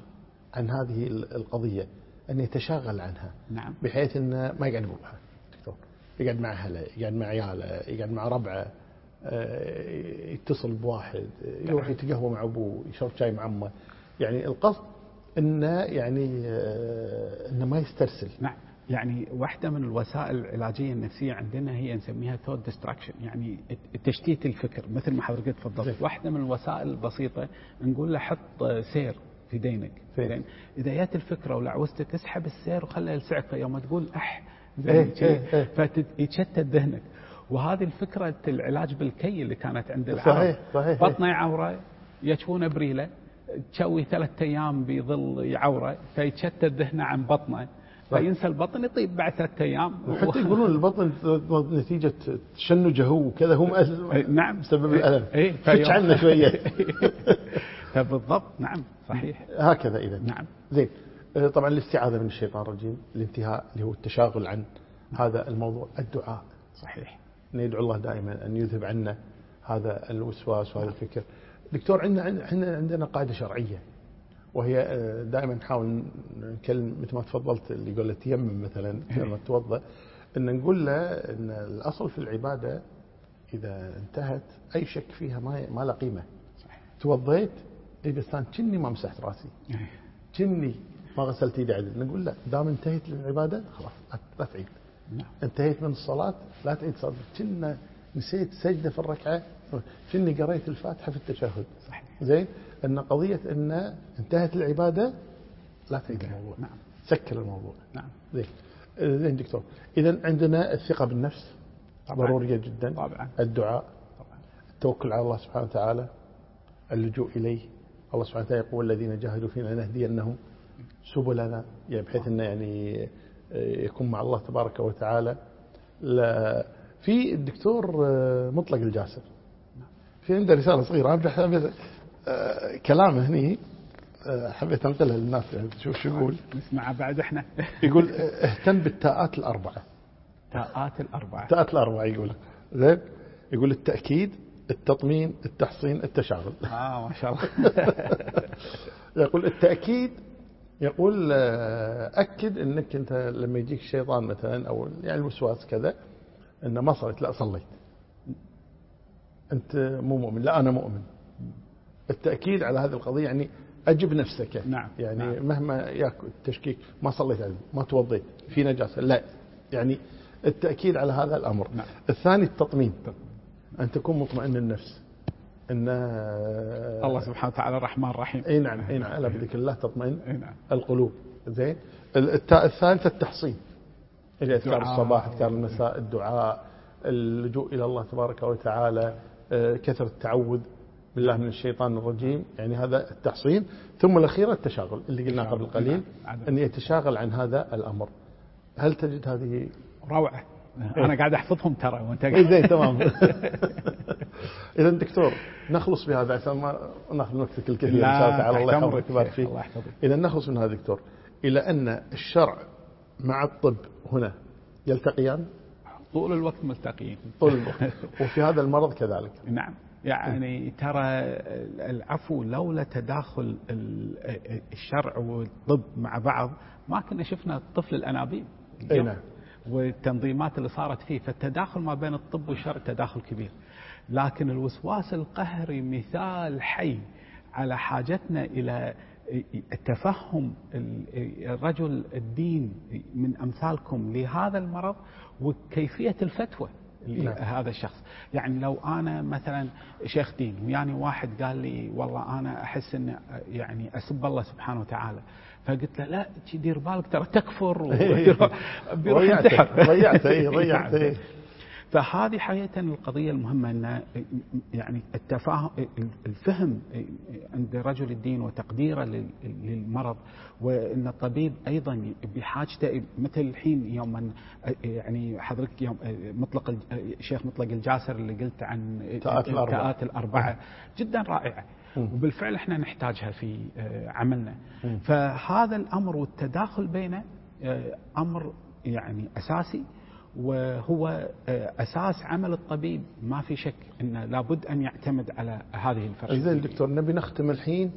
عن هذه القضية أن يتشاغل عنها. نعم. بحيث أنه ما يقعد بروحه دكتور يقعد مع أهله يقعد مع عياله يقعد مع ربعه آه، يتصل بواحد يروح يتقهوى مع أبوه يشرب شاي مع أمه. يعني القصد أنه يعني آه، أنه ما يسترسل. نعم. يعني واحدة من الوسائل العلاجية النفسية عندنا هي نسميها ثوت ديستراكشن يعني تشتيت الفكر مثل ما حضرتك تفضلت. واحدة من الوسائل البسيطة نقول له حط سير في دينك. زين. إذا جت الفكرة ولعوزتك اسحب السير وخلها يلسعك فيوم تقول أح إيه، زين إيه، إيه. فتتشتت ذهنك. وهذه الفكرة العلاج بالكي اللي كانت عند صحيح، العرب. صحيح. بطنه يعورة يشفونه بريلة. تسوي ثلاثة أيام بيظل يعوره فيتشتت ذهنه عن بطنه. فينسى البطن يطيب بعد ثلاثة أيام وحتى يقولون البطن نتيجة تشنجه هو وكذا هو نعم بسبب الألم إيه، فتش عنا شوية فبالضبط نعم صحيح هكذا إذا نعم زين آه، طبعا الاستعاذة من الشيطان الرجيم الانتهاء اللي هو التشاغل عن هذا الموضوع الدعاء صحيح ندعو الله دائما أن يذهب عنا هذا الوسواس وهذا الفكر دكتور عندنا إحنا عندنا قاعدة شرعية وهي آه، دائما نحاول نكلم مثل ما تفضلت اللي يقول له تيمم مثلا *laughs* لما تتوضا إن نقول له إن الأصل في العبادة إذا انتهت أي شك فيها ما ما له قيمة. صحيح. توضيت اي بس أنا كني ما مسحت راسي. إيه. كني ما غسلت إيدي عدل. نقول لا دام انتهيت العباده خلاص لا- تعيد. نعم. انتهيت من الصلاة لا تعيد صلاة. كنا نسيت سجدة في الركعة كني قريت الفاتحة في التشهد. صحيح. زين؟ أن قضية أن انتهت العبادة لا تعيد الموضوع. نعم. سكر الموضوع. نعم. زين. زين دكتور. إذا عندنا الثقة بالنفس طبعاً. ضرورية جدا. طبعا. الدعاء. طبعا. التوكل على الله سبحانه وتعالى. اللجوء إليه. الله سبحانه وتعالى يقول الذين جاهدوا فينا لنهدينهم سبلنا. يعني بحيث أنه يعني آه، يكون مع الله تبارك وتعالى. لا. في الدكتور آه، مطلق الجاسر. في عنده رسالة صغيرة أنا حبيت آه، كلامه هني آه، حبيت أنقلها للناس يعني شوف شو يقول؟ نسمع بعد إحنا. يقول آه، اهتم بالتاءات الأربعة. تاءات الأربعة. التاءات الأربعة يقول. زين؟ يقول التأكيد التطمين التحصين التشاغل. آه ما شاء الله. *laughs* يقول التأكيد يقول آه، أكد أنك أنت لما يجيك الشيطان مثلا أو يعني الوسواس كذا أنه ما صليت لا صليت. أنت مو مؤمن. لا أنا مؤمن. التأكيد على هذه القضية يعني أجب نفسك. نعم، يعني نعم. مهما ياك التشكيك ما صليت عليه ما توضيت في نجاسة. لا يعني التأكيد على هذا الأمر. نعم. الثاني التطمين. أن تكون مطمئن النفس أن الله سبحانه وتعالى الرحمن الرحيم. إي نعم إي نعم. ألا بذكر الله تطمئن نعم. القلوب. زين. التاء الثالثة التحصين. اللي إذكار الدعاء. الصباح إذكار المساء الدعاء اللجوء إلى الله تبارك وتعالى. آه، كثر التعوذ بالله من الشيطان الرجيم. يعني هذا التحصين. ثم الاخيره التشاغل اللي قلنا قبل قليل نعم. أن يتشاغل عن هذا الأمر. هل تجد هذه؟ روعة. أنا قاعد أحفظهم ترى قاعد. زين تمام. *laughs* اذا دكتور نخلص بهذا. عشان ما ناخذ وقتك الكثير. إن شاء الله تعالى الله يحفظك ويبارك فيك. الله يحفظك. إذا نخلص من هذا دكتور. إلى أن الشرع مع الطب هنا يلتقيان. طول الوقت ملتقيين طول الوقت. وفي هذا المرض كذلك. *laughs* نعم. يعني ترى العفو لولا تداخل الشرع والطب مع بعض ما كنا شفنا طفل الأنابيب. إي نعم. والتنظيمات اللي صارت فيه فالتداخل ما بين الطب والشرع تداخل كبير. لكن الوسواس القهري مثال حي على حاجتنا إلى تفهم الرجل الدين من أمثالكم لهذا المرض وكيفية الفتوى لهذا نعم. الشخص يعني لو أنا مثلا شيخ دين ويعني واحد قال لي والله أنا أحس أن يعني أسب الله سبحانه وتعالى فقلت له لا دير بالك ترى تكفر *laughs* *laughs* بيروح ينتحر ضيعته *laughs* ضيعته نعم. فهذه حقيقة القضية المهمة أن يعني التفاهم الفهم عند رجل الدين وتقديره للمرض وأن الطبيب أيضا بحاجته مثل الحين يوم يعني حضرتك يوم مطلق الشيخ مطلق الجاسر اللي قلت عن التاءات الأربعة, الأربعة. جدا رائعة وبالفعل إحنا نحتاجها في عملنا. فهذا الأمر والتداخل بينه أمر يعني أساسي. وهو آه، أساس عمل الطبيب. ما في شك أنه لابد أن يعتمد على هذه الفرق إذا دكتور نبي نختم الحين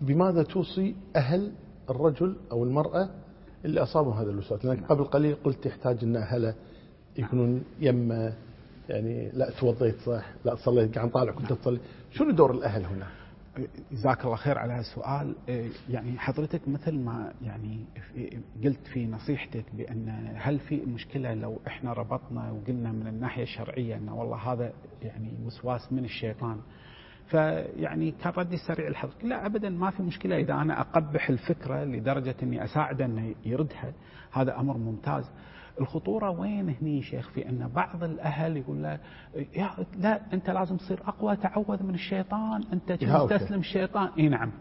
بماذا توصي أهل الرجل أو المرأة اللي أصابهم هذا الوسواس؟ لأنك قبل قليل قلت يحتاج أن أهله يكونون يمة يعني لا توضيت صح لا صليت قاعد طالع كنت تصلي شنو دور الأهل هنا؟ جزاك الله خير على هالسؤال. إيه، يعني حضرتك مثل ما يعني قلت في نصيحتك بأن هل في مشكلة لو إحنا ربطنا وقلنا من الناحية الشرعية انه والله هذا يعني وسواس من الشيطان؟ فيعني كان ردي السريع الحضرتك لا ابدا ما في مشكلة إذا أنا أقبح الفكرة لدرجة إني اساعده إنه يردها. هذا أمر ممتاز. الخطورة وين هني شيخ؟ في أن بعض الأهل يقول له يا لا أنت لازم تصير أقوى تعوذ من الشيطان أنت مستسلم الشيطان إي نعم.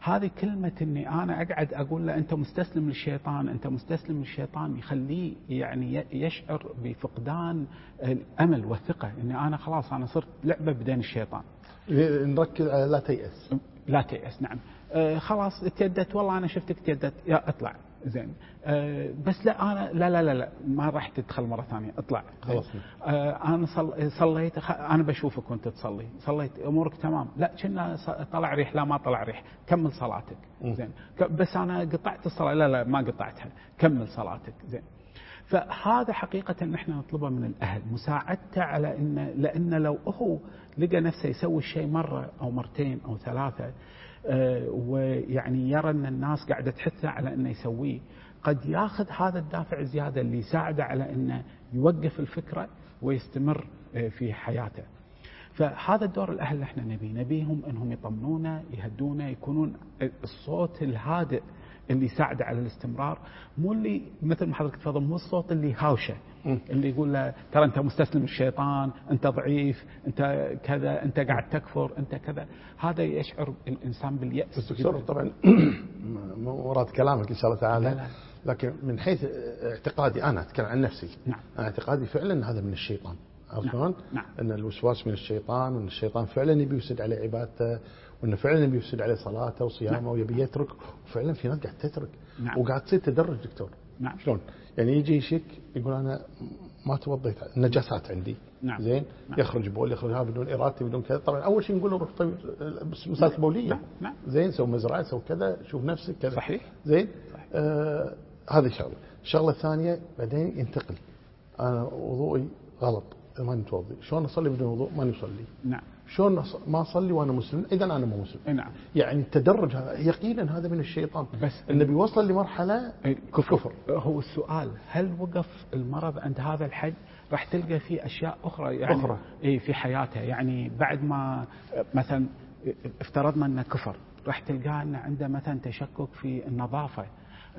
هذه كلمة إني أنا أقعد أقول له أنت مستسلم للشيطان أنت مستسلم للشيطان يخليه يعني يشعر بفقدان الأمل والثقة. إني أنا خلاص أنا صرت لعبة بدين الشيطان. نركز على لا تيأس. لا تيأس نعم. آه خلاص تيدت والله أنا شفتك تيدت. يا اطلع. زين. أه بس لا أنا لا لا لا, لا ما راح تدخل مرة ثانية. اطلع. خلاص. أه أنا صل صليت أنا بشوفك وأنت تصلي. صليت أمورك تمام. لا كنا طلع ريح لا ما طلع ريح. كمل صلاتك. زين. بس أنا قطعت الصلاة. لا لا ما قطعتها. كمل صلاتك. زين. فهذا حقيقة نحن نطلبه من الأهل. مساعدته على أن لأن لو هو لقى نفسه يسوي الشيء مرة أو مرتين أو ثلاثة آه، ويعني يرى أن الناس قاعدة تحثه على أنه يسويه. قد ياخذ هذا الدافع الزيادة اللي يساعده على أنه يوقف الفكرة ويستمر آه، في حياته. فهذا الدور الأهل اللي إحنا نبيه نبيهم أنهم يطمنونه يهدونه يكونون الصوت الهادئ اللي يساعده على الاستمرار. مو اللي مثل ما حضرتك تفضل مو الصوت اللي هاوشه اللي يقول له ترى أنت مستسلم للشيطان أنت ضعيف أنت كذا أنت قاعد تكفر أنت كذا هذا يشعر الإنسان باليأس بس دكتور طبعا *clears throat* مراد كلامك إن شاء الله تعالى لا لا. لكن من حيث اعتقادي أنا أتكلم عن نفسي نعم. أنا اعتقادي فعلا هذا من الشيطان عرفت نعم. نعم. إن الوسواس من الشيطان وإن الشيطان فعلا يبي يفسد عليه عبادته وانه فعلا يبي يفسد عليه صلاته وصيامه نعم. ويبي يترك وفعلا في ناس قاعد تترك نعم. وقاعد تصير تدرج دكتور نعم. شلون؟ يعني يجي يشك يقول أنا ما توضيت نجاسات عندي. نعم. زين؟ نعم. يخرج بول يخرج هذا بدون إرادتي بدون كذا. طبعا أول شيء نقول له روح طيب مساله بولية. نعم. نعم. زين؟ سوي مزرعة سوي كذا شوف نفسك كذا. صحيح. زين؟ صحيح. آه هذه شغله الشغلة الثانية بعدين ينتقل. أنا وضوئي غلط ما متوضي شلون أصلي بدون وضوء؟ ما نصلي نعم. شلون ما أصلي وأنا مسلم؟ اذا أنا مو مسلم. نعم. يعني التدرج هذا يقينا هذا من الشيطان. بس النبي وصل لمرحلة كفر. كفر. هو السؤال هل وقف المرض عند هذا الحد؟ راح تلقى في أشياء أخرى يعني أخرى. اي في حياته. يعني بعد ما مثلا افترضنا إنه كفر راح تلقاه إنه عنده مثلا تشكك في النظافة.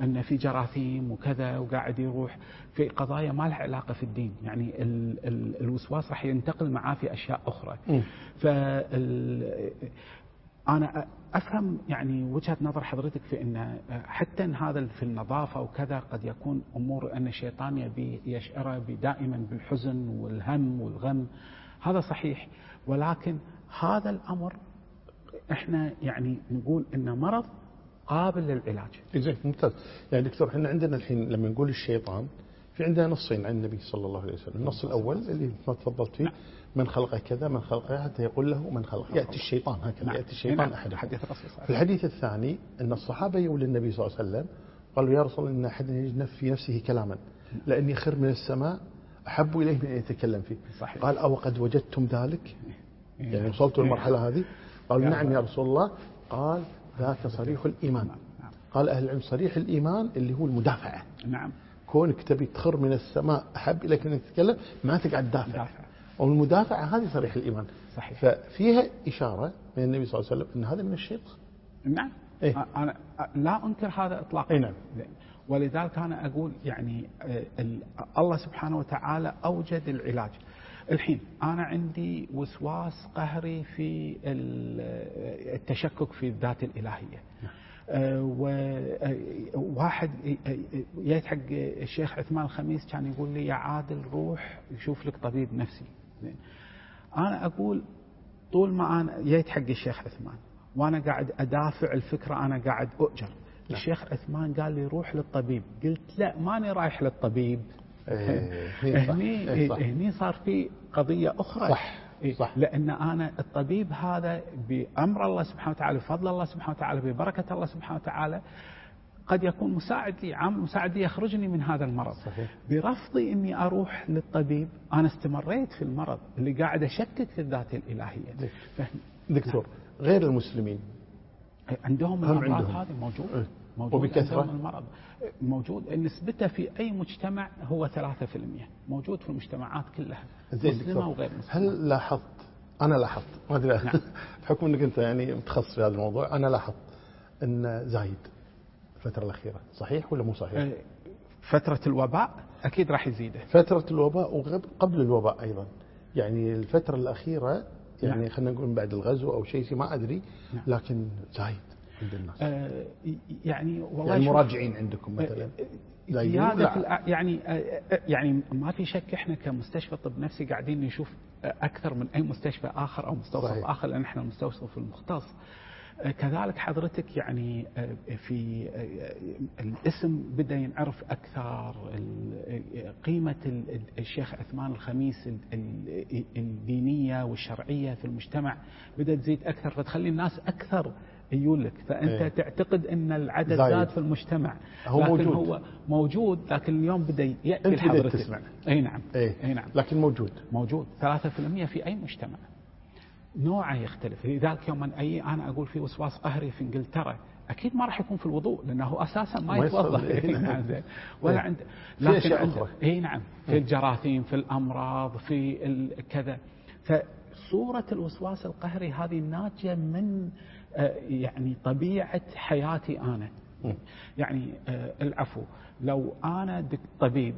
أن في جراثيم وكذا وقاعد يروح في قضايا ما لها علاقة في الدين. يعني ال ال الوسواس راح ينتقل معاه في أشياء أخرى. ف أنا أفهم يعني وجهة نظر حضرتك في إن حتى إن هذا في النظافة وكذا قد يكون أمور أن الشيطان يبي يشعره دائما بالحزن والهم والغم. هذا صحيح. ولكن هذا الأمر إحنا يعني نقول إنه مرض قابل للعلاج زين ممتاز يعني دكتور إحنا عندنا الحين لما نقول الشيطان في عندنا نصين عن النبي صلى الله عليه وسلم النص الأول اللي ما تفضلت فيه نعم. من خلق كذا من خلق كذا حتى يقول له من خلق يأتي الشيطان هكذا نعم. يأتي الشيطان نعم. أحد حديث في الحديث الثاني أن الصحابة يقول للنبي صلى الله عليه وسلم قالوا يا رسول الله إن أحد يجد في نفسه كلاما لأن يخر من السماء أحب إليه من أن يتكلم فيه صحيح. قال أو قد وجدتم ذلك إيه. يعني وصلتوا للمرحلة هذه قالوا يا نعم. يا رسول الله قال ذاك صريح الإيمان. نعم. قال أهل العلم صريح الإيمان اللي هو المدافعة. نعم. كونك تبي تخر من السماء أحب إليك أنك تتكلم ما تقعد تدافع دافع. والمدافعة هذه صريح الإيمان. صحيح. ففيها إشارة من النبي صلى الله عليه وسلم أن هذا من الشيطان نعم. إيه؟ أنا لا أنكر هذا إطلاقا. إيه نعم. ولذلك أنا أقول يعني آه، ال- الله سبحانه وتعالى أوجد العلاج. الحين أنا عندي وسواس قهري في ال- التشكك في الذات الإلهية. وواحد جيت حق الشيخ عثمان الخميس كان يقول لي يا عادل روح شوف لك طبيب نفسي. زين. أنا أقول طول ما أنا جيت حق الشيخ عثمان وأنا قاعد أدافع الفكرة أنا قاعد أؤجر. الشيخ عثمان قال لي روح للطبيب. قلت لا ماني رايح للطبيب. هني إيه، صح. هني صار في قضية أخرى صح، إيه، صح. لأن أنا الطبيب هذا بأمر الله سبحانه وتعالى بفضل الله سبحانه وتعالى ببركة الله سبحانه وتعالى قد يكون مساعد لي عامل مساعد لي يخرجني من هذا المرض صحيح. برفضي إني أروح للطبيب أنا استمريت في المرض اللي قاعد اشكك في الذات الإلهية دكتور غير المسلمين عندهم الأمراض عندهم. هذه موجود إيه. موجود وبكثرة؟ عندهم المرض موجود نسبته في أي مجتمع هو 3% موجود في المجتمعات كلها مسلمة وغير مسلمة هل لاحظت أنا لاحظت ما أدري نعم. بحكم أنك أنت يعني متخصص في هذا الموضوع أنا لاحظت أن زايد الفترة الأخيرة صحيح ولا مو صحيح؟ فترة الوباء أكيد راح يزيده فترة الوباء وقبل الوباء أيضا يعني الفترة الأخيرة يعني نعم. خلينا نقول بعد الغزو أو شيء ما أدري نعم. لكن زايد عند الناس. آه، يعني والله يعني المراجعين عندكم مثلا. زايدين زيادة ولا- في الأ- يعني آه، آه، يعني ما في شك إحنا كمستشفى طب نفسي قاعدين نشوف آه، أكثر من أي مستشفى آخر أو مستوصف صحيح. آخر لأن إحنا المستوصف المختص. آه، كذلك حضرتك يعني آه، في آه، الاسم بدأ ينعرف أكثر آه، قيمة ال- ال- الشيخ عثمان الخميس ال- ال- الدينية والشرعية في المجتمع بدأت تزيد أكثر فتخلي الناس أكثر يقول لك فأنت إيه. تعتقد إن العدد. زاد في المجتمع هو لكن موجود. هو موجود لكن اليوم بدأ يأتي لحضرتك تسمع. أي نعم إيه. أي نعم لكن موجود موجود 3% في أي مجتمع نوعه يختلف لذلك يوم من أي أنا أقول في وسواس قهري في إنجلترا أكيد ما راح يكون في الوضوء لأنه أساسا ما يتوضأ يصلي. إي نعم زين. ولا إيه. عند أخرى. اي نعم في الجراثيم في الأمراض في كذا فصورة الوسواس القهري هذه ناتجة من يعني طبيعة حياتي أنا مم. يعني آه، العفو لو أنا دك طبيب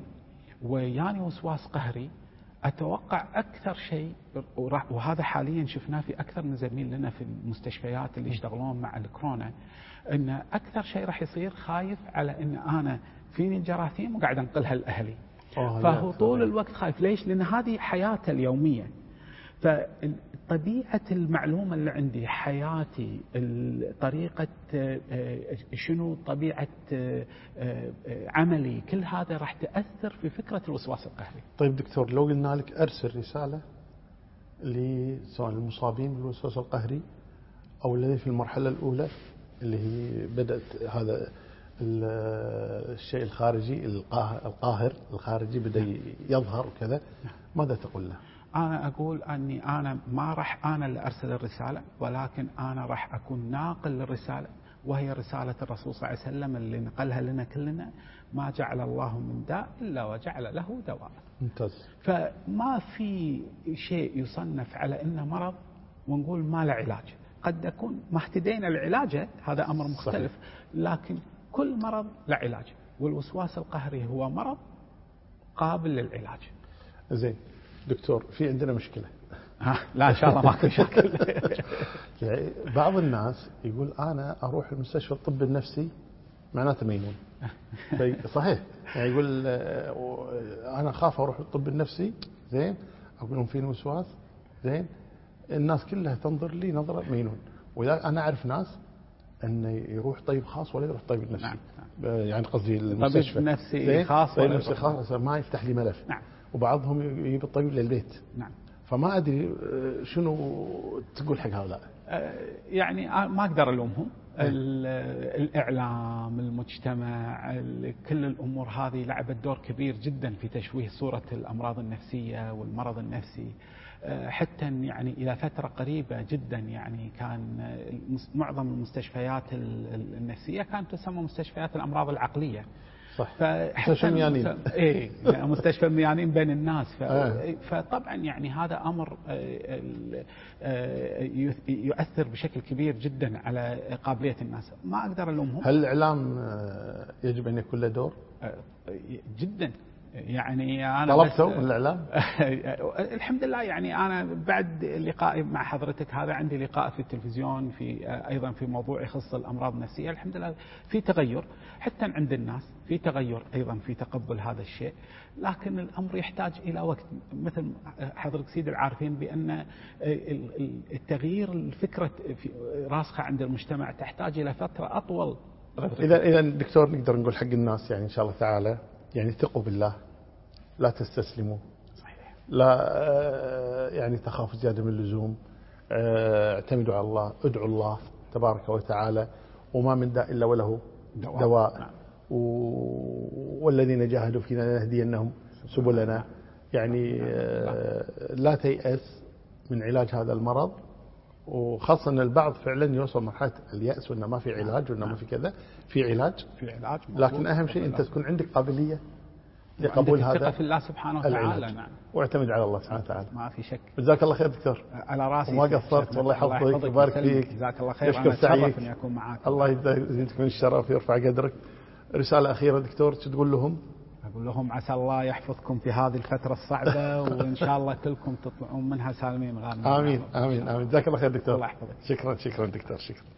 وياني وسواس قهري أتوقع أكثر شيء وهذا حاليا شفناه في أكثر من زميل لنا في المستشفيات اللي يشتغلون مع الكورونا ان أكثر شيء راح يصير خايف على إن أنا فيني الجراثيم وقاعد أنقلها لأهلي آه، فهو طول. الوقت خايف ليش؟ لأن هذه حياته اليومية فطبيعة المعلومة اللي عندي حياتي طريقة آه، آه، شنو طبيعة آه، عملي كل هذا راح تأثر في فكرة الوسواس القهري طيب دكتور لو قلنا لك أرسل رسالة لسواء المصابين بالوسواس القهري أو الذين في المرحلة الأولى اللي هي بدأت هذا ال- الشيء الخارجي القاه- القاهر الخارجي بدأ يظهر وكذا ماذا تقول له؟ أنا أقول أني أنا ما راح أنا اللي أرسل الرسالة ولكن أنا راح أكون ناقل للرسالة وهي رسالة الرسول صلى الله عليه وسلم اللي نقلها لنا كلنا ما جعل الله من داء إلا وجعل له دواء. ممتاز. فما في شيء يصنف على إنه مرض ونقول ما له علاج. قد يكون ما اهتدينا لعلاجه هذا أمر مختلف لكن كل مرض له علاج والوسواس القهري هو مرض قابل للعلاج. زين. دكتور في عندنا مشكلة. ها لا إن شاء الله ماكو *laughs* شكل يعني بعض الناس يقول أنا أروح المستشفى الطب النفسي معناته ميمون في- صحيح. يعني يقول آه، أنا أخاف أروح الطب النفسي زين أقول لهم فيني وسواس زين الناس كلها تنظر لي نظرة مينون وإذا أنا أعرف ناس انه يروح طبيب خاص ولا يروح طبيب نفسي. نعم، يعني قصدي المستشفى. طبيب نفسي؟ خاص طبيب ولا نفسي. خاص ما يفتح لي ملف. نعم. وبعضهم يجيب الطبيب للبيت. نعم. فما أدري آه، شنو تقول حق هؤلاء؟ آه، يعني آه، ما أقدر ألومهم. ال- الإعلام المجتمع ال- كل الأمور هذه لعبت دور كبير جدا في تشويه صورة الأمراض النفسية والمرض النفسي. حتى يعني إلى فترة قريبة جدا يعني كان معظم المستشفيات ال- ال- النفسية كانت تسمى مستشفيات الأمراض العقلية. صح مستشفى الميانين. المس- *laughs* إيه مستشفى الميانين بين الناس ف... آه. فطبعا يعني هذا أمر آه، آه، يؤثر بشكل كبير جدا على قابلية الناس ما أقدر ألومهم هل الإعلام يجب أن يكون له دور؟ جدا يعني أنا طلبته من الإعلام؟ *laughs* الحمد لله يعني أنا بعد لقائي مع حضرتك هذا عندي لقاء في التلفزيون في أيضا في موضوع يخص الأمراض النفسية. الحمد لله في تغير حتى عند الناس في تغير أيضا في تقبل هذا الشيء. لكن الأمر يحتاج إلى وقت. مثل حضرتك سيد العارفين بأن التغيير الفكرة راسخة عند المجتمع تحتاج إلى فترة أطول. إذا إذا دكتور نقدر نقول حق الناس يعني إن شاء الله تعالى يعني ثقوا بالله لا تستسلموا. صحيح. لا آه، يعني تخافوا زيادة من اللزوم آه، اعتمدوا على الله ادعوا الله تبارك وتعالى وما من داء إلا وله دواء. دواء. نعم. والذين جاهدوا فينا لنهدينهم سبلنا. يعني آه، لا تيأس من علاج هذا المرض. وخاصة أن البعض فعلا يوصل مرحلة اليأس وأنه ما في علاج وأنه ما في كذا. في علاج. في علاج. لكن أهم شيء أنت تكون عندك قابلية لقبول هذا في الله سبحانه وتعالى نعم. واعتمد على الله سبحانه وتعالى. ما في شك. جزاك الله خير دكتور. على راسي. وما شيخ قصرت،. والله يحفظك ويبارك. فيك. جزاك الله خير. يشكر سعيك. إني أكون معاك. الله يزيدك من الشرف ويرفع قدرك. رسالة أخيرة دكتور شو تقول لهم؟ أقول لهم عسى الله يحفظكم في هذه الفترة الصعبة وإن شاء الله كلكم تطلعون منها سالمين غير آمين آمين آمين. جزاك الله خير دكتور. الله يحفظك. شكرا شكرا دكتور شكرا.